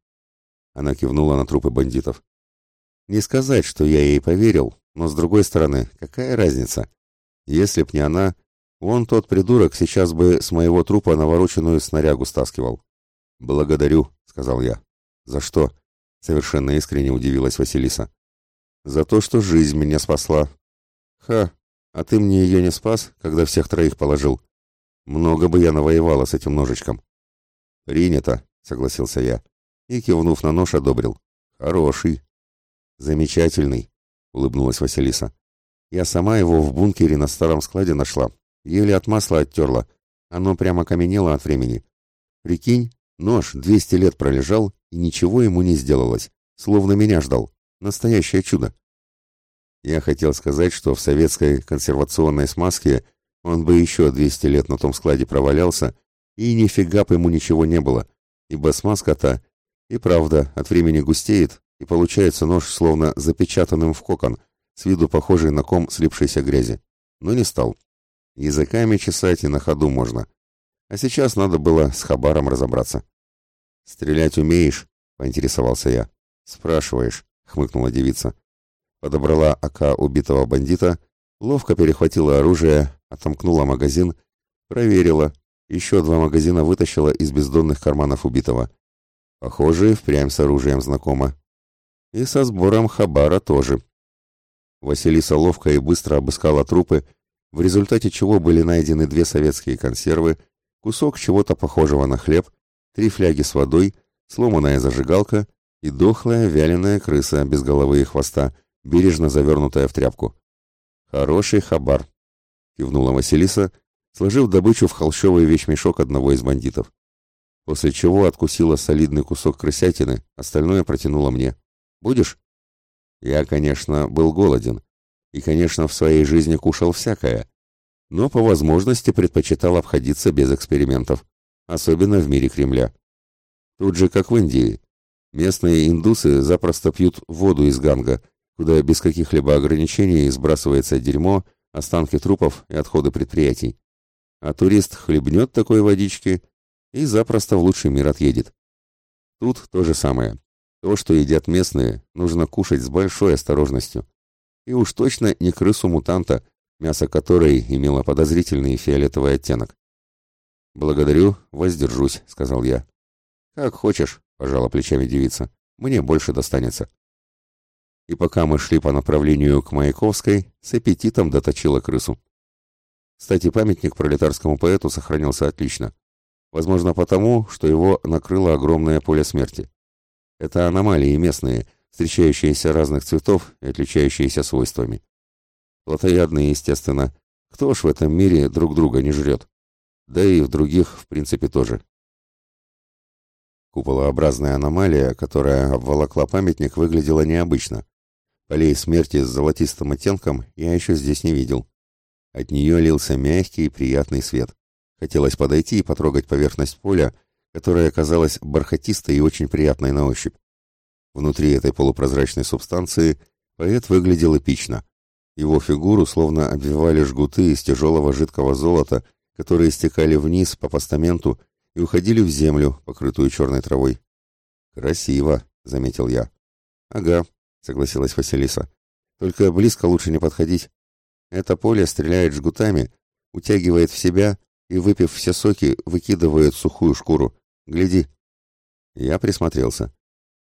Она кивнула на трупы бандитов. Не сказать, что я ей поверил, но с другой стороны, какая разница? Если б не она, вон тот придурок сейчас бы с моего трупа навороченную снарягу стаскивал. Благодарю, сказал я. За что? Совершенно искренне удивилась Василиса. За то, что жизнь меня спасла. Ха, а ты мне ее не спас, когда всех троих положил. Много бы я навоевала с этим ножичком. Принято, согласился я. И, кивнув на нож, одобрил. Хороший. «Замечательный», — улыбнулась Василиса. «Я сама его в бункере на старом складе нашла. Еле от масла оттерла. Оно прямо каменело от времени. Прикинь, нож двести лет пролежал, и ничего ему не сделалось. Словно меня ждал. Настоящее чудо». Я хотел сказать, что в советской консервационной смазке он бы еще двести лет на том складе провалялся, и нифига бы ему ничего не было, ибо смазка-то и правда от времени густеет, и получается нож словно запечатанным в кокон, с виду похожий на ком слипшейся грязи. Но не стал. Языками чесать и на ходу можно. А сейчас надо было с хабаром разобраться. «Стрелять умеешь?» — поинтересовался я. «Спрашиваешь», — хмыкнула девица. Подобрала АК убитого бандита, ловко перехватила оружие, отомкнула магазин, проверила, еще два магазина вытащила из бездонных карманов убитого. Похоже, впрямь с оружием знакома. И со сбором хабара тоже. Василиса ловко и быстро обыскала трупы, в результате чего были найдены две советские консервы, кусок чего-то похожего на хлеб, три фляги с водой, сломанная зажигалка и дохлая вяленая крыса без головы и хвоста, бережно завернутая в тряпку. «Хороший хабар», — кивнула Василиса, сложив добычу в холщовый вещмешок одного из бандитов. После чего откусила солидный кусок крысятины, остальное протянула мне. Будешь? Я, конечно, был голоден. И, конечно, в своей жизни кушал всякое. Но по возможности предпочитал обходиться без экспериментов. Особенно в мире Кремля. Тут же, как в Индии. Местные индусы запросто пьют воду из ганга, куда без каких-либо ограничений сбрасывается дерьмо, останки трупов и отходы предприятий. А турист хлебнет такой водички и запросто в лучший мир отъедет. Тут то же самое. То, что едят местные, нужно кушать с большой осторожностью. И уж точно не крысу-мутанта, мясо которой имело подозрительный фиолетовый оттенок. «Благодарю, воздержусь», — сказал я. «Как хочешь», — пожала плечами девица. «Мне больше достанется». И пока мы шли по направлению к Маяковской, с аппетитом доточила крысу. Кстати, памятник пролетарскому поэту сохранился отлично. Возможно, потому, что его накрыло огромное поле смерти. Это аномалии местные, встречающиеся разных цветов и отличающиеся свойствами. Плотоядные, естественно. Кто ж в этом мире друг друга не жрет? Да и в других, в принципе, тоже. Куполообразная аномалия, которая обволокла памятник, выглядела необычно. Полей смерти с золотистым оттенком я еще здесь не видел. От нее лился мягкий и приятный свет. Хотелось подойти и потрогать поверхность поля, которая оказалась бархатистой и очень приятной на ощупь. Внутри этой полупрозрачной субстанции поэт выглядел эпично. Его фигуру словно обвивали жгуты из тяжелого жидкого золота, которые стекали вниз по постаменту и уходили в землю, покрытую черной травой. «Красиво», — заметил я. «Ага», — согласилась Василиса. «Только близко лучше не подходить. Это поле стреляет жгутами, утягивает в себя и, выпив все соки, выкидывает сухую шкуру. Гляди». Я присмотрелся.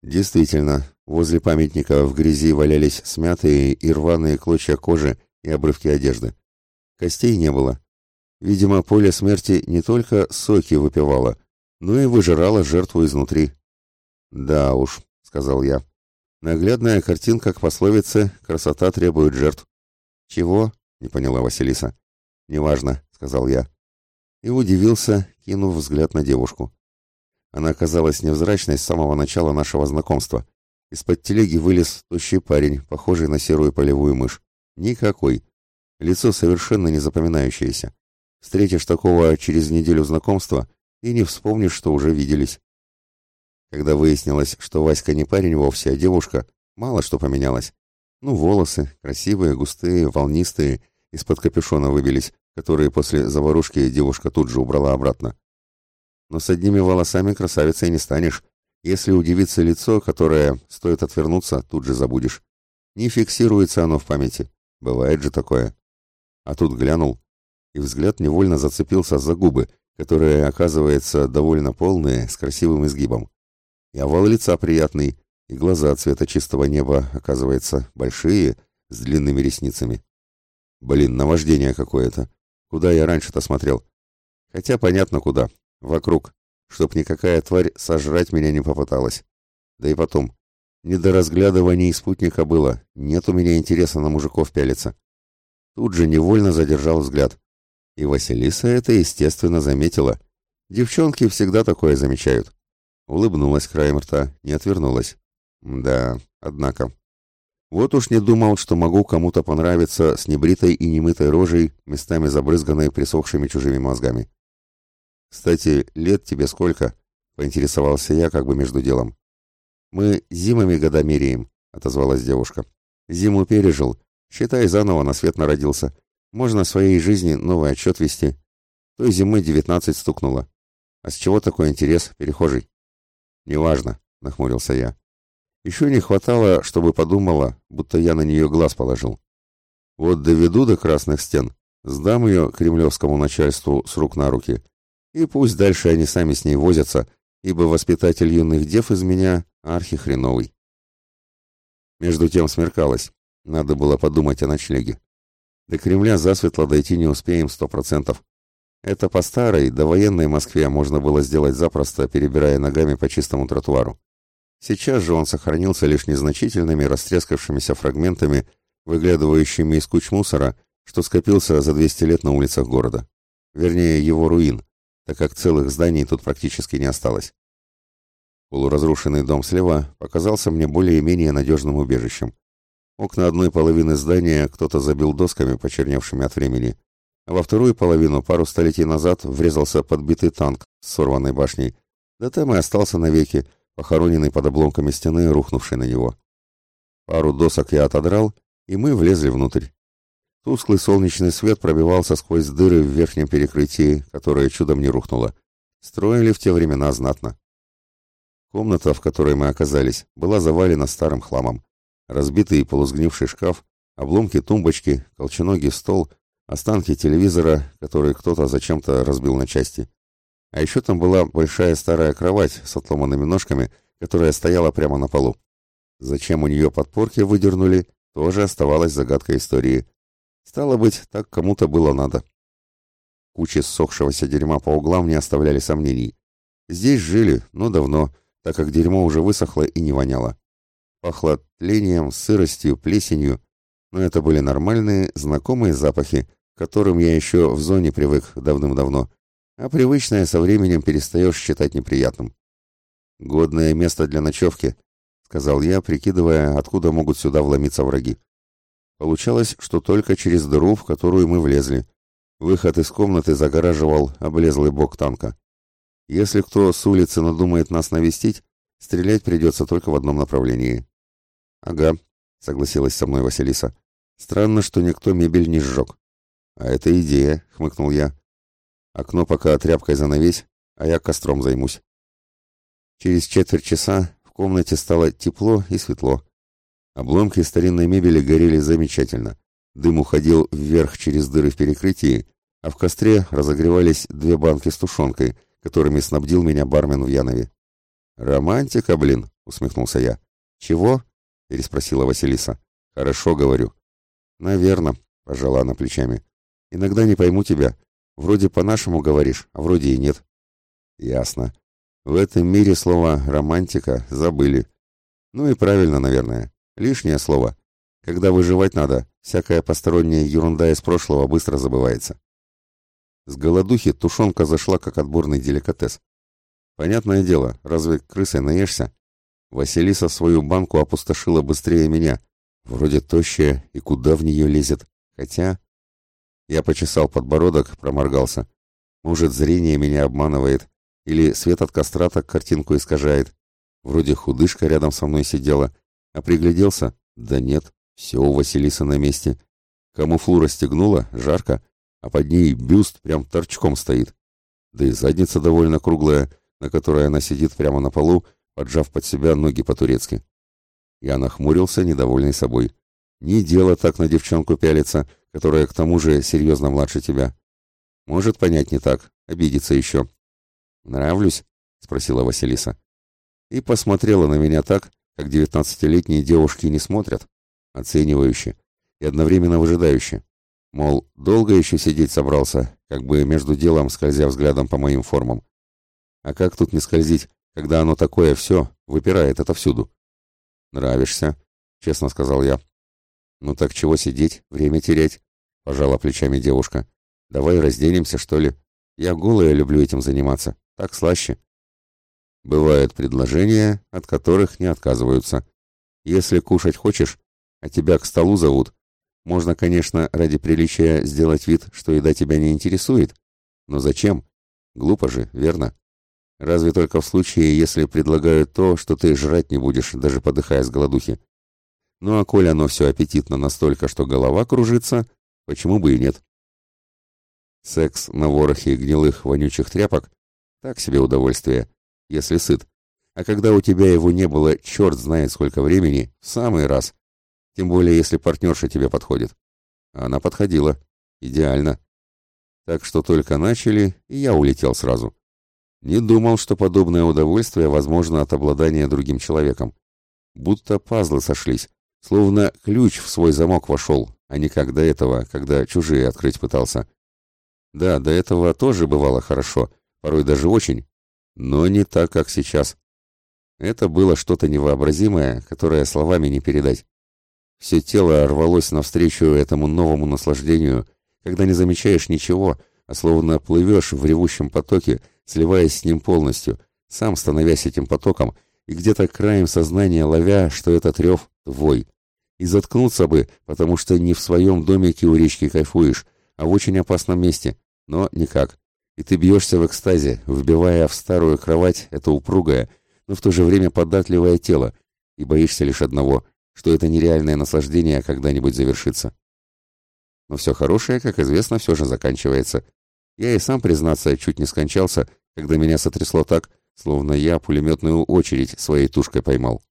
Действительно, возле памятника в грязи валялись смятые и рваные клочья кожи и обрывки одежды. Костей не было, Видимо, поле смерти не только соки выпивало, но и выжирало жертву изнутри. «Да уж», — сказал я. «Наглядная картинка к пословице «красота требует жертв». «Чего?» — не поняла Василиса. «Неважно», — сказал я. И удивился, кинув взгляд на девушку. Она оказалась невзрачной с самого начала нашего знакомства. Из-под телеги вылез тощий парень, похожий на серую полевую мышь. Никакой. Лицо совершенно не запоминающееся. Встретишь такого через неделю знакомства и не вспомнишь, что уже виделись. Когда выяснилось, что Васька не парень вовсе, а девушка, мало что поменялось. Ну, волосы, красивые, густые, волнистые, из-под капюшона выбились, которые после заварушки девушка тут же убрала обратно. Но с одними волосами красавицей не станешь. Если удивится лицо, которое, стоит отвернуться, тут же забудешь. Не фиксируется оно в памяти. Бывает же такое. А тут глянул, и взгляд невольно зацепился за губы, которые, оказывается, довольно полные, с красивым изгибом. И овал лица приятный, и глаза цвета чистого неба, оказывается, большие, с длинными ресницами. Блин, наваждение какое-то. Куда я раньше-то смотрел? Хотя понятно куда. Вокруг. Чтоб никакая тварь сожрать меня не попыталась. Да и потом. Не до разглядывания спутника было. Нет у меня интереса на мужиков пялиться. Тут же невольно задержал взгляд. И Василиса это, естественно, заметила. Девчонки всегда такое замечают. Улыбнулась краем рта, не отвернулась. Да, однако. Вот уж не думал, что могу кому-то понравиться с небритой и немытой рожей, местами забрызганной присохшими чужими мозгами. «Кстати, лет тебе сколько?» — поинтересовался я как бы между делом. «Мы зимами года меряем», — отозвалась девушка. «Зиму пережил. Считай, заново на свет народился. Можно своей жизни новый отчет вести. Той зимой девятнадцать стукнуло. А с чего такой интерес, перехожий? Неважно, нахмурился я. Еще не хватало, чтобы подумала, будто я на нее глаз положил. Вот доведу до красных стен, сдам ее кремлевскому начальству с рук на руки, и пусть дальше они сами с ней возятся, ибо воспитатель юных дев из меня архихреновый. Между тем смеркалось, надо было подумать о ночлеге. До Кремля засветло дойти не успеем сто процентов. Это по старой, до военной Москве можно было сделать запросто, перебирая ногами по чистому тротуару. Сейчас же он сохранился лишь незначительными, растрескавшимися фрагментами, выглядывающими из куч мусора, что скопился за 200 лет на улицах города. Вернее, его руин, так как целых зданий тут практически не осталось. Полуразрушенный дом слева показался мне более-менее надежным убежищем. Окна одной половины здания кто-то забил досками, почерневшими от времени, во вторую половину пару столетий назад врезался подбитый танк с сорванной башней, да там и остался навеки, похороненный под обломками стены, рухнувшей на него. Пару досок я отодрал, и мы влезли внутрь. Тусклый солнечный свет пробивался сквозь дыры в верхнем перекрытии, которое чудом не рухнуло. Строили в те времена знатно. Комната, в которой мы оказались, была завалена старым хламом разбитый и полусгнивший шкаф, обломки тумбочки, колченогий стол, останки телевизора, который кто-то зачем-то разбил на части. А еще там была большая старая кровать с отломанными ножками, которая стояла прямо на полу. Зачем у нее подпорки выдернули, тоже оставалась загадкой истории. Стало быть, так кому-то было надо. Кучи ссохшегося дерьма по углам не оставляли сомнений. Здесь жили, но давно, так как дерьмо уже высохло и не воняло. Пахло тлением, сыростью, плесенью, но это были нормальные, знакомые запахи, к которым я еще в зоне привык давным-давно, а привычное со временем перестаешь считать неприятным. «Годное место для ночевки», — сказал я, прикидывая, откуда могут сюда вломиться враги. Получалось, что только через дыру, в которую мы влезли. Выход из комнаты загораживал облезлый бок танка. Если кто с улицы надумает нас навестить, стрелять придется только в одном направлении. Ага, согласилась со мной Василиса. Странно, что никто мебель не сжег. А это идея, хмыкнул я. Окно пока тряпкой занавесь, а я костром займусь. Через четверть часа в комнате стало тепло и светло. Обломки старинной мебели горели замечательно. Дым уходил вверх через дыры в перекрытии, а в костре разогревались две банки с тушенкой, которыми снабдил меня бармен в Янове. «Романтика, блин!» — усмехнулся я. «Чего?» — переспросила Василиса. «Хорошо, говорю». «Наверно», — пожала она плечами. «Иногда не пойму тебя. Вроде по-нашему говоришь, а вроде и нет». «Ясно. В этом мире слово «романтика» забыли. Ну и правильно, наверное. Лишнее слово. Когда выживать надо, всякая посторонняя ерунда из прошлого быстро забывается. С голодухи тушенка зашла как отборный деликатес. Понятное дело, разве крысой наешься? Василиса свою банку опустошила быстрее меня. Вроде тощая, и куда в нее лезет. Хотя... Я почесал подбородок, проморгался. Может, зрение меня обманывает, или свет от костра так картинку искажает. Вроде худышка рядом со мной сидела, а пригляделся. Да нет, все у Василисы на месте. Камуфлу расстегнула, жарко, а под ней бюст прям торчком стоит. Да и задница довольно круглая, на которой она сидит прямо на полу, поджав под себя ноги по-турецки. Я нахмурился, недовольный собой. Не дело так на девчонку пялиться, которая к тому же серьезно младше тебя. Может понять не так, обидеться еще. «Нравлюсь?» — спросила Василиса. И посмотрела на меня так, как девятнадцатилетние девушки не смотрят, оценивающе и одновременно выжидающе. Мол, долго еще сидеть собрался, как бы между делом скользя взглядом по моим формам. А как тут не скользить, когда оно такое все, выпирает отовсюду? Нравишься, честно сказал я. Ну так чего сидеть, время терять? Пожала плечами девушка. Давай разденемся, что ли? Я голая люблю этим заниматься, так слаще. Бывают предложения, от которых не отказываются. Если кушать хочешь, а тебя к столу зовут, можно, конечно, ради приличия сделать вид, что еда тебя не интересует. Но зачем? Глупо же, верно? Разве только в случае, если предлагают то, что ты жрать не будешь, даже подыхая с голодухи. Ну а коль оно все аппетитно настолько, что голова кружится, почему бы и нет? Секс на ворохе гнилых вонючих тряпок – так себе удовольствие, если сыт. А когда у тебя его не было черт знает сколько времени, в самый раз – тем более, если партнерша тебе подходит. она подходила. Идеально. Так что только начали, и я улетел сразу. Не думал, что подобное удовольствие возможно от обладания другим человеком. Будто пазлы сошлись, словно ключ в свой замок вошел, а не как до этого, когда чужие открыть пытался. Да, до этого тоже бывало хорошо, порой даже очень, но не так, как сейчас. Это было что-то невообразимое, которое словами не передать. Все тело рвалось навстречу этому новому наслаждению, когда не замечаешь ничего, а словно плывешь в ревущем потоке, сливаясь с ним полностью, сам становясь этим потоком, и где-то краем сознания ловя, что этот рев твой. И заткнуться бы, потому что не в своем домике у речки кайфуешь, а в очень опасном месте, но никак. И ты бьешься в экстазе, вбивая в старую кровать это упругое, но в то же время податливое тело, и боишься лишь одного — что это нереальное наслаждение когда-нибудь завершится. Но все хорошее, как известно, все же заканчивается. Я и сам, признаться, чуть не скончался, когда меня сотрясло так, словно я пулеметную очередь своей тушкой поймал.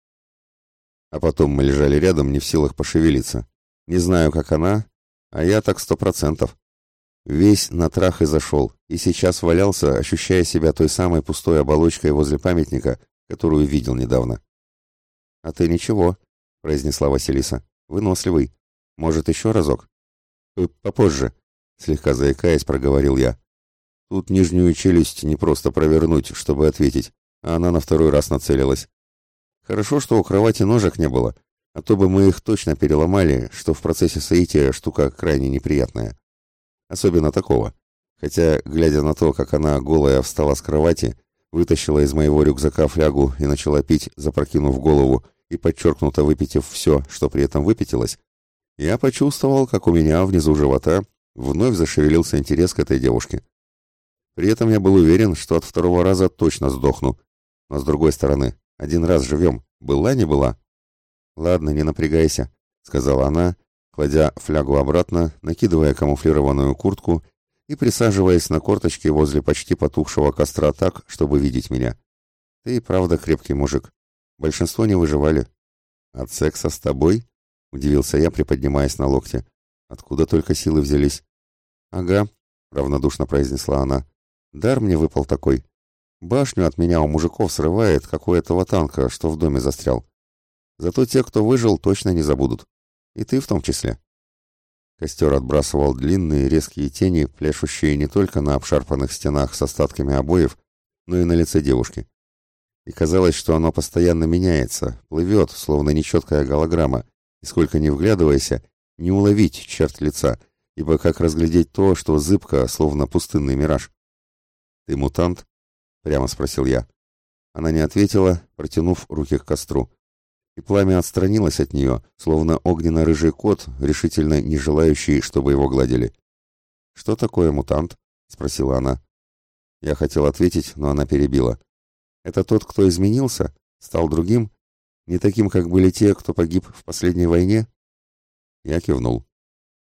А потом мы лежали рядом, не в силах пошевелиться. Не знаю, как она, а я так сто процентов. Весь на трах и зашел, и сейчас валялся, ощущая себя той самой пустой оболочкой возле памятника, которую видел недавно. «А ты ничего», — произнесла Василиса. «Выносливый. Может, еще разок?» «Попозже», — слегка заикаясь, проговорил я. «Тут нижнюю челюсть не просто провернуть, чтобы ответить, а она на второй раз нацелилась. Хорошо, что у кровати ножек не было, а то бы мы их точно переломали, что в процессе соития штука крайне неприятная. Особенно такого. Хотя, глядя на то, как она голая встала с кровати, вытащила из моего рюкзака флягу и начала пить, запрокинув голову и подчеркнуто выпитив все, что при этом выпятилось, я почувствовал, как у меня внизу живота вновь зашевелился интерес к этой девушке. При этом я был уверен, что от второго раза точно сдохну. Но с другой стороны, один раз живем, была не была, «Ладно, не напрягайся», — сказала она, кладя флягу обратно, накидывая камуфлированную куртку и присаживаясь на корточки возле почти потухшего костра так, чтобы видеть меня. «Ты и правда крепкий мужик. Большинство не выживали». «От секса с тобой?» — удивился я, приподнимаясь на локте. «Откуда только силы взялись?» «Ага», — равнодушно произнесла она. «Дар мне выпал такой. Башню от меня у мужиков срывает, как у этого танка, что в доме застрял. Зато те, кто выжил, точно не забудут. И ты в том числе. Костер отбрасывал длинные резкие тени, пляшущие не только на обшарпанных стенах с остатками обоев, но и на лице девушки. И казалось, что оно постоянно меняется, плывет, словно нечеткая голограмма, и сколько ни вглядывайся, не уловить черт лица, ибо как разглядеть то, что зыбко, словно пустынный мираж. «Ты мутант?» — прямо спросил я. Она не ответила, протянув руки к костру и пламя отстранилось от нее, словно огненно-рыжий кот, решительно не желающий, чтобы его гладили. «Что такое мутант?» — спросила она. Я хотел ответить, но она перебила. «Это тот, кто изменился? Стал другим? Не таким, как были те, кто погиб в последней войне?» Я кивнул.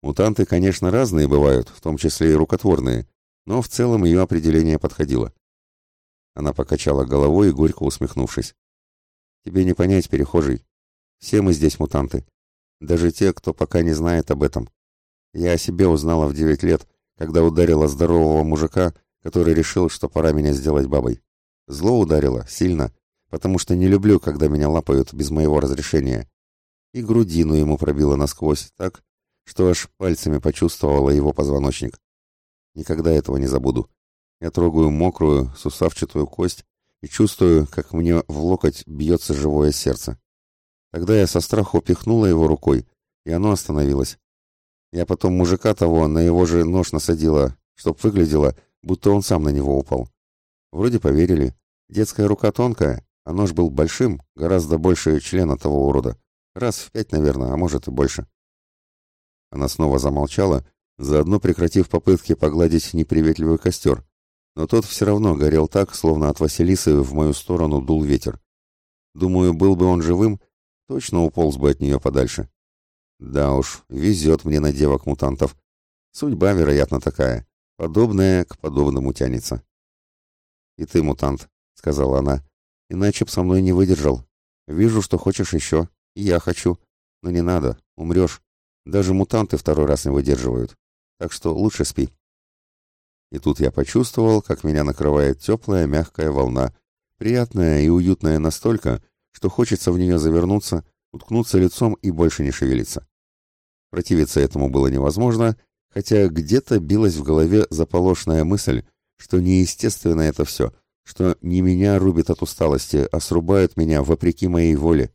Мутанты, конечно, разные бывают, в том числе и рукотворные, но в целом ее определение подходило. Она покачала головой, горько усмехнувшись. Тебе не понять, перехожий. Все мы здесь мутанты. Даже те, кто пока не знает об этом. Я о себе узнала в девять лет, когда ударила здорового мужика, который решил, что пора меня сделать бабой. Зло ударило, сильно, потому что не люблю, когда меня лапают без моего разрешения. И грудину ему пробило насквозь так, что аж пальцами почувствовала его позвоночник. Никогда этого не забуду. Я трогаю мокрую, сусавчатую кость, и чувствую, как мне в локоть бьется живое сердце. Тогда я со страху пихнула его рукой, и оно остановилось. Я потом мужика того на его же нож насадила, чтоб выглядело, будто он сам на него упал. Вроде поверили. Детская рука тонкая, а нож был большим, гораздо больше члена того урода. Раз в пять, наверное, а может и больше. Она снова замолчала, заодно прекратив попытки погладить неприветливый костер, но тот все равно горел так, словно от Василисы в мою сторону дул ветер. Думаю, был бы он живым, точно уполз бы от нее подальше. Да уж, везет мне на девок-мутантов. Судьба, вероятно, такая. Подобная к подобному тянется. «И ты мутант», — сказала она. «Иначе б со мной не выдержал. Вижу, что хочешь еще. И я хочу. Но не надо, умрешь. Даже мутанты второй раз не выдерживают. Так что лучше спи». И тут я почувствовал, как меня накрывает теплая мягкая волна, приятная и уютная настолько, что хочется в нее завернуться, уткнуться лицом и больше не шевелиться. Противиться этому было невозможно, хотя где-то билась в голове заполошная мысль, что неестественно это все, что не меня рубит от усталости, а срубают меня вопреки моей воле.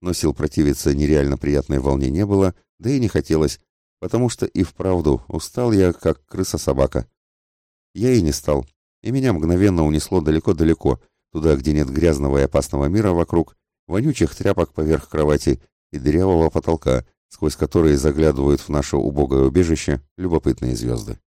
Но сил противиться нереально приятной волне не было, да и не хотелось, потому что и вправду устал я, как крыса-собака. Я и не стал, и меня мгновенно унесло далеко-далеко, туда, где нет грязного и опасного мира вокруг, вонючих тряпок поверх кровати и дырявого потолка, сквозь которые заглядывают в наше убогое убежище любопытные звезды.